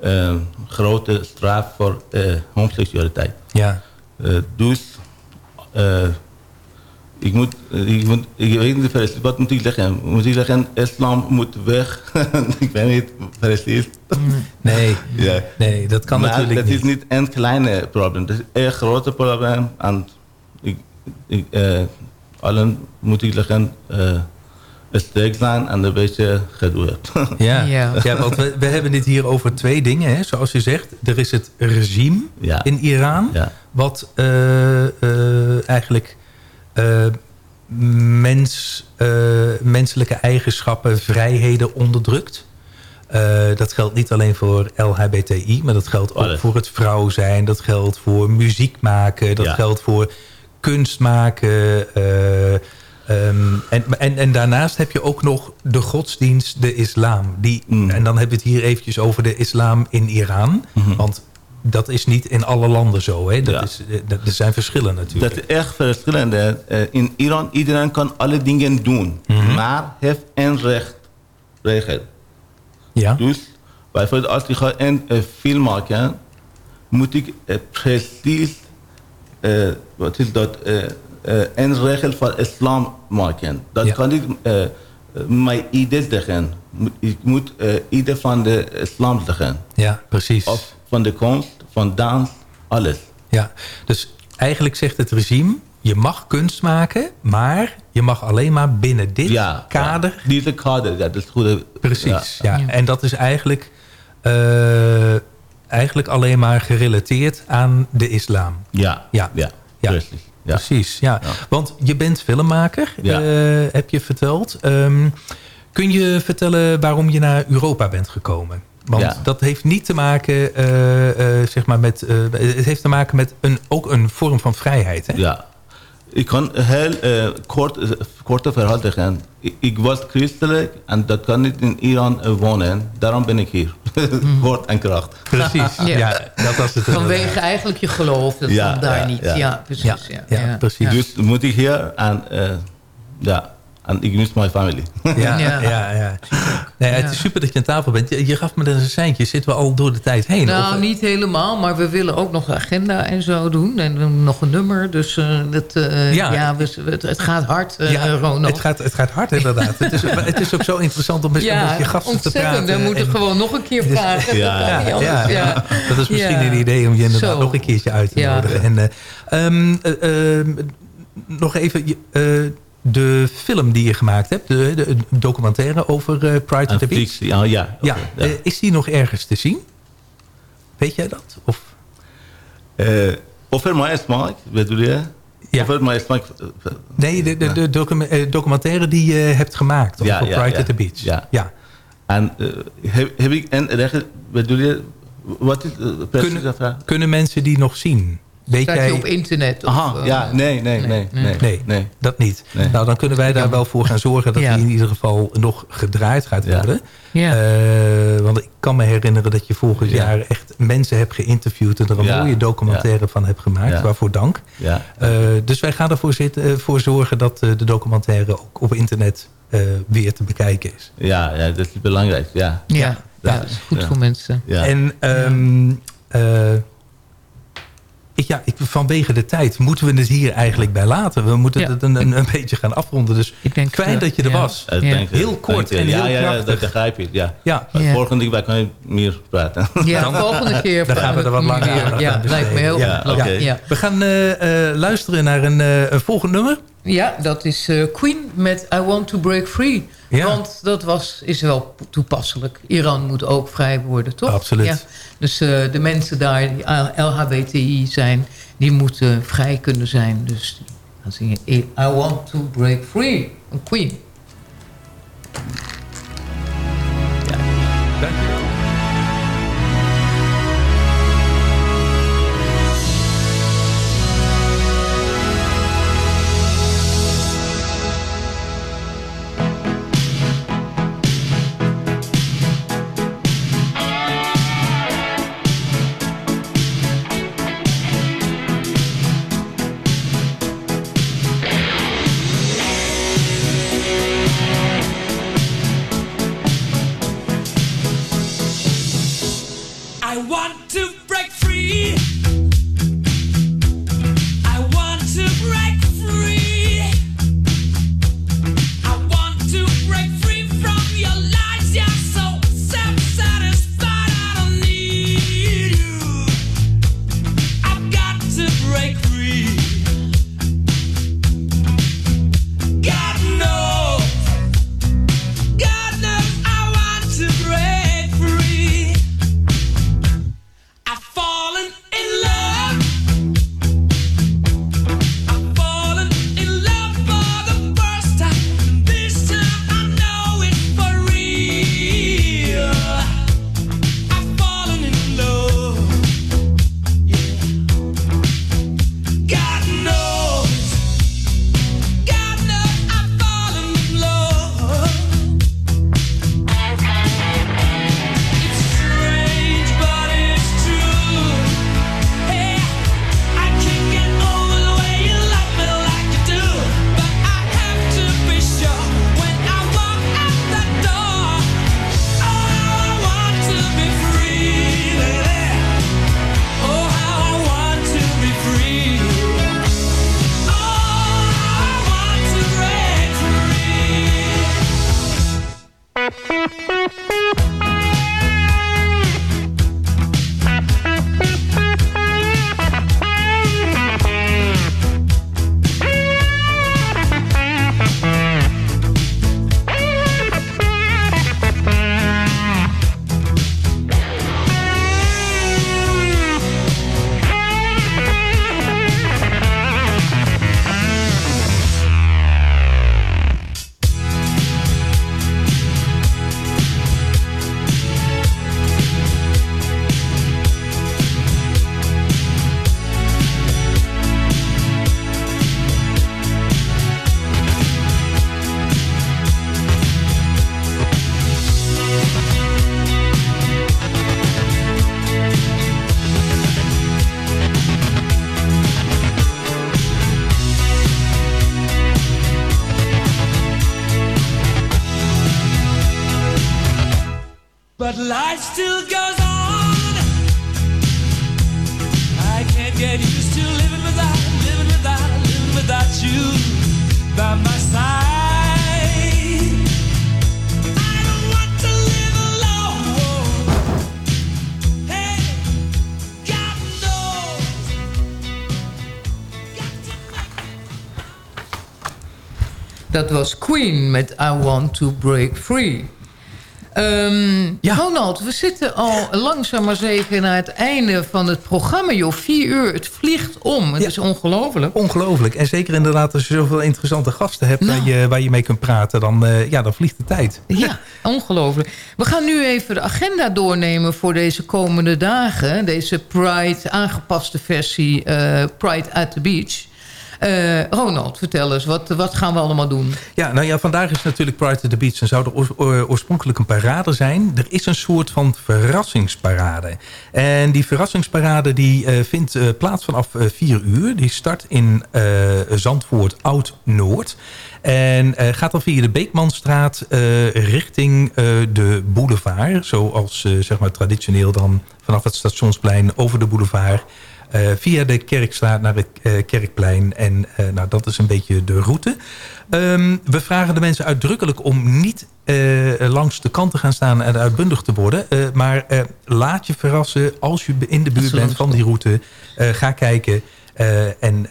eh, grote straf voor eh, homoseksualiteit. Ja. Dus ik moet, ik moet, ik weet niet precies, wat moet ik zeggen? Moet ik zeggen, islam moet weg? (laughs) ik weet niet precies. (laughs) Nee, Ja. nee, dat kan maar natuurlijk dat niet. is niet een kleine probleem. Dat is een groot probleem. En ik, ik, allen moet ik zeggen, sterk zijn en een beetje geduld. (laughs) Ja, Ja. ja. want we, we hebben dit hier over twee dingen. Hè. Zoals je zegt, er is het regime Ja. in Iran... Ja. wat eh, eh, eigenlijk eh, mens, eh, menselijke eigenschappen, vrijheden onderdrukt. Eh, dat geldt niet alleen voor LHBTI, maar dat geldt ook voor het vrouw zijn. Dat geldt voor muziek maken. Dat Ja. geldt voor kunst maken. Eh, ehm, en, en, en daarnaast heb je ook nog de godsdienst, de islam. Die, Mm. En dan hebben we het hier eventjes over de islam in Iran. Want dat is niet in alle landen zo. Hè? Dat Ja. is, eh, dat, er zijn verschillen natuurlijk. Dat is echt verschillend. hè. Eh, in Iran, iedereen kan alle dingen doen. Mhm. Maar heeft een recht, regel. ja? Dus bijvoorbeeld als ik ga een eh, film maken, moet ik precies, wat is dat, een regel van islam maken. Dat Ja. kan ik eh, eh, mijn idee zeggen. Ik moet eh idee van de islam zeggen. ja, precies. Of van de kunst, van dans, alles. Ja. Dus eigenlijk zegt het regime... je mag kunst maken, maar je mag alleen maar binnen dit Ja, kader... ja. Deze kader, ja, dat is goed. Precies, ja. Ja. En dat is eigenlijk, eh, eigenlijk alleen maar gerelateerd aan de islam. Ja, Ja. ja, Ja. precies. Ja. Precies, ja. Ja. Want je bent filmmaker, Ja. eh, heb je verteld. Ehm, kun je vertellen waarom je naar Europa bent gekomen? Want Ja. dat heeft niet te maken, eh, eh, zeg maar, met... het heeft te maken met een, ook een vorm van vrijheid, hè? Ja. Ik kan heel eh, kort, eh, korte verhaal zeggen. Ik, ik was christelijk en dat kan niet in Iran eh, wonen. Daarom ben ik hier. (laughs) Kort en kracht. Precies, ja. Ja. dat was het. Vanwege eigenlijk je geloof, dat Ja, daar ja, niet. ja. Ja, precies. Ja, Ja, ja, precies. Dus moet ik hier en eh, ja, en ik mis mijn familie. Ja, ja. Ja. ja, Nee, het is super dat je aan tafel bent. Je, je gaf me een seintje. Zitten we al door de tijd heen? Nou, Of- niet helemaal, maar we willen ook nog een agenda en zo doen. En nog een nummer. Dus eh, dat, eh, Ja. ja, we, het, het gaat hard, eh, ja, Ronald. het, gaat, het gaat hard inderdaad. het, is, het is ook zo interessant om met, ja, met je gasten te ontzettend. praten. We moeten En- gewoon nog een keer vragen. Ja. Niet ja, anders. ja, Ja. dat is misschien Ja. een idee om je inderdaad Zo. nog een keertje uit te Ja. nodigen. En, eh, ehm, eh, ehm, nog even je- eh, de film die je gemaakt hebt, de, de documentaire over eh, Pride En at the Beach. fix, ja, ja. Ja, eh, is die nog ergens te zien? Weet jij dat? Of? Over mijn smaak, bedoel je? Ja. Smaak. eh, Nee, de, de, de docu- documentaire die je hebt gemaakt over Ja, Pride ja. at the Beach. Ja. ja. En heb, heb ik regel, bedoel je, wat is de Kunnen, kunnen mensen die nog zien? Weet Staat jij... je op internet? Of, Aha, eh, ja, nee, nee, nee, nee. Nee, nee. dat niet. Nee. Nou, dan kunnen wij daar wel voor gaan zorgen dat Ja. die in ieder geval nog gedraaid gaat worden. Ja. Eh, want ik kan me herinneren dat je Ja. jaar echt mensen hebt geïnterviewd en er een Ja. mooie documentaire van hebt gemaakt. Ja. Waarvoor dank. Ja. Eh, dus wij gaan ervoor zitten, voor zorgen dat eh, de documentaire ook op internet eh, weer te bekijken is. Ja, ja, dat is belangrijk, ja. Ja, Ja, ja, dat is goed ja. voor mensen. ja. En ehm, eh, ik, ja, ik, vanwege de tijd moeten we het hier eigenlijk bij laten. We moeten Ja. het een, een, een beetje gaan afronden. Dus fijn eh, dat je er ja. was. Eh, Ja. Heel kort en ja, heel ja, ja, dat begrijp ik. Ja. Ja. Volgende keer kan je meer praten. Ja, volgende keer. (laughs) Dan gaan we er wat langer aan Ja, lijkt me heel. Ja. We gaan eh, eh, luisteren naar een, eh, een volgend nummer. Ja, dat is eh, Queen met I Want to Break Free. Ja. Want dat was, is wel toepasselijk. Iran moet ook vrij worden, toch? Absoluut. Ja. Dus eh, de mensen daar die LHBTI zijn... die moeten vrij kunnen zijn. Dus die gaan zingen I Want to Break Free. Een Queen. I want to break was Queen met I Want to Break Free. Ehm, Ronald, we zitten al langzaam maar zeker naar het einde van het programma. Joh, vier uur, het vliegt om. Het is ongelooflijk. Ongelooflijk. En zeker inderdaad als je zoveel interessante gasten hebt... Nou. waar, je, waar je mee kunt praten, dan, eh, ja, dan vliegt de tijd. (laughs) Ja, ongelooflijk. We gaan nu even de agenda doornemen voor deze komende dagen. Deze Pride, aangepaste versie eh, Pride at the Beach. Eh, Ronald, vertel eens, wat, wat gaan we allemaal doen? Ja, nou ja, vandaag is natuurlijk Pride at the Beach... en zou er oors- oor- oorspronkelijk een parade zijn. Er is een soort van verrassingsparade. En die verrassingsparade die, eh, vindt eh, plaats vanaf eh, 4 uur. Die start in Zandvoort Oud-Noord. En gaat dan via de Beekmanstraat richting de boulevard. Zoals zeg maar traditioneel dan vanaf het stationsplein over de boulevard... eh, via de Kerkstraat naar het eh, Kerkplein. En eh, nou, dat is een beetje de route. Ehm, we vragen de mensen uitdrukkelijk om niet langs de kant te gaan staan en uitbundig te worden. Maar laat je verrassen als je in de buurt bent van die route. Ga kijken. en,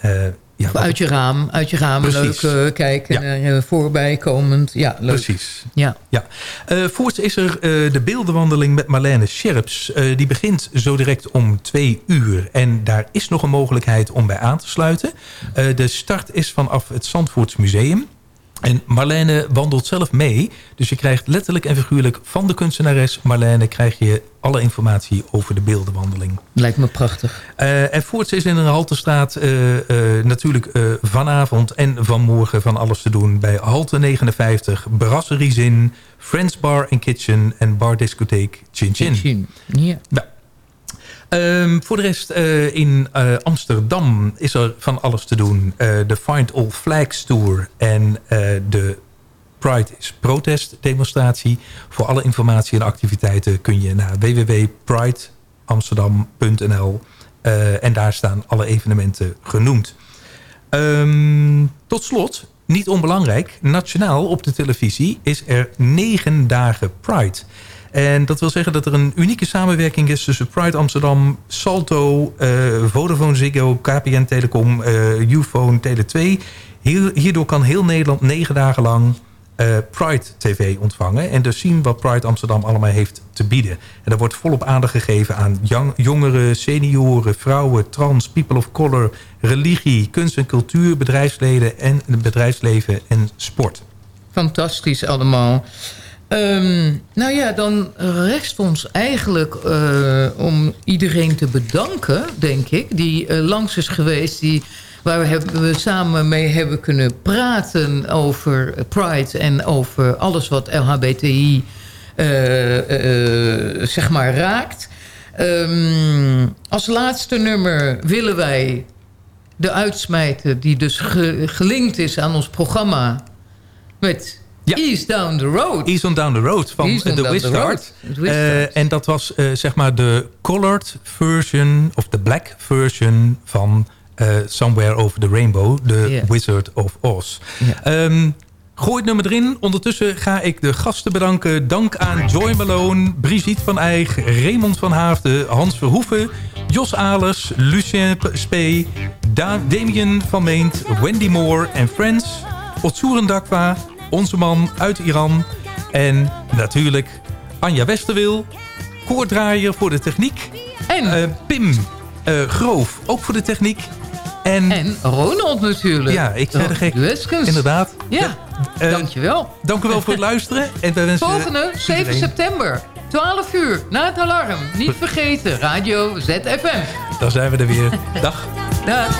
ja, uit je raam, uit je raam Precies. leuk eh, kijken. Ja. naar, voorbij komend. Ja, leuk. Precies. Ja. Ja. Eh, voorts is er eh, de beeldenwandeling met Marlene Scherps. Die begint zo direct om twee uur. En daar is nog een mogelijkheid om bij aan te sluiten. De start is vanaf het Zandvoorts Museum. En Marlene wandelt zelf mee. Dus je krijgt letterlijk en figuurlijk van de kunstenares Marlene... krijg je alle informatie over de beeldenwandeling. Lijkt me prachtig. Eh, en voorts is in de Haltestraat eh, natuurlijk vanavond en vanmorgen van alles te doen... bij Halte 59, Brasserie Zin, Friends Bar and Kitchen en Bar Discotheek Chin Chin. Chin. Ja. Ja. Ehm, voor de rest eh, in eh, Amsterdam is er van alles te doen. Eh, de Find All Flags Tour en de Pride is Protest demonstratie. Voor alle informatie en activiteiten kun je naar www.prideamsterdam.nl en daar staan alle evenementen genoemd. Ehm, tot slot, niet onbelangrijk, nationaal op de televisie is er negen dagen Pride. En dat wil zeggen dat er een unieke samenwerking is tussen Pride Amsterdam, Salto, eh, Vodafone Ziggo, KPN Telecom, eh Ufone, Tele2. Hier- hierdoor kan heel Nederland negen dagen lang eh, Pride TV ontvangen. En dus zien wat Pride Amsterdam allemaal heeft te bieden. En daar wordt volop aandacht gegeven aan jong- jongeren, senioren, vrouwen, trans, people of color, religie, kunst en cultuur, bedrijfsleden en bedrijfsleven en sport. Fantastisch allemaal. Ehm, nou ja, dan rest ons eigenlijk eh, om iedereen te bedanken, denk ik... die eh, langs is geweest, die, waar we, samen mee hebben kunnen praten... over Pride en over alles wat LHBTI eh, zeg maar raakt. Ehm, als laatste nummer willen wij de uitsmijter... die dus ge- gelinkt is aan ons programma... met Ease Down the Road. Ease on Down the Road van The Wizard. Eh, en dat was eh, zeg maar de colored version... of de black version van eh, Somewhere Over the Rainbow. The. Wizard of Oz. Ehm, gooi het nummer erin. Ondertussen ga ik de gasten bedanken. Dank aan Joy Malone, Brigitte van Eijk... Raymond van Haafden, Hans Verhoeven... Jos Alers, Lucien Spee... Da Damien van Meent, Wendy Moore en Friends... Otsuren Dakwa, onze man uit Iran... en natuurlijk Anja Westerwil... koordraaier voor de techniek... en Pim eh, Groof, ook voor de techniek... En, en Ronald natuurlijk. Ja, ik zei de gek. Weskens. Inderdaad. Ja, Eh, dankjewel. Dank u wel voor het luisteren. En wij wensen Volgende, 7 iedereen- september. 12 uur, na het alarm. Niet vergeten, Radio ZFM. Dan zijn we er weer. (laughs) Dag. Dag.